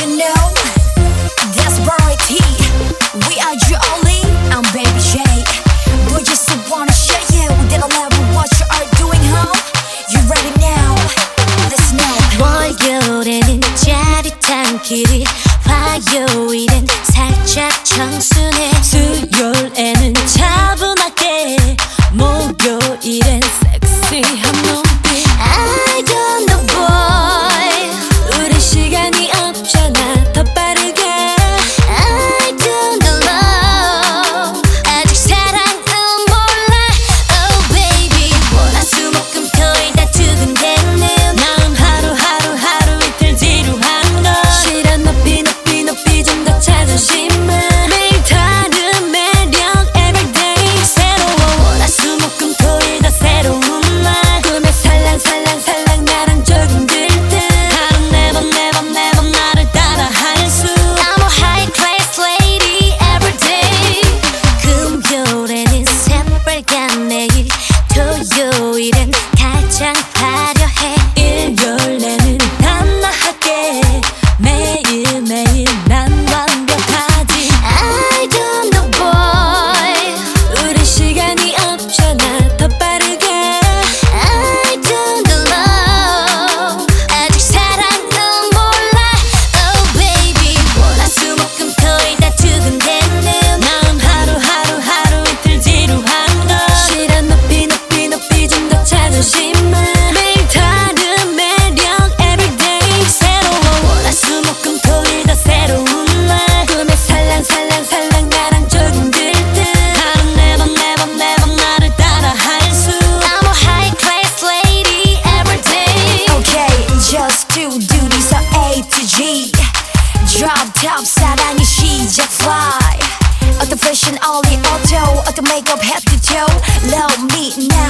you know That's We are you only I'm Baby just wanna show you That I love what you are doing. You ready now? Let's know 월요일에는 짜릿한 길이 화요일엔 살짝 청순해 수요일 just do duties are A to G. Drop top 사랑이 시작 fly. 어떤 패션 only auto 어떤 메이크업 head to toe. Love me now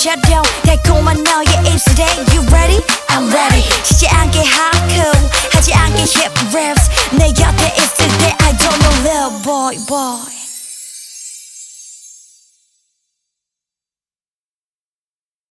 셔도 달콤한 너의 입술에 You ready? I'm ready 지지 않게 하고 하지 않게 hip raps. 내 곁에 있을 때 I don't know little boy boy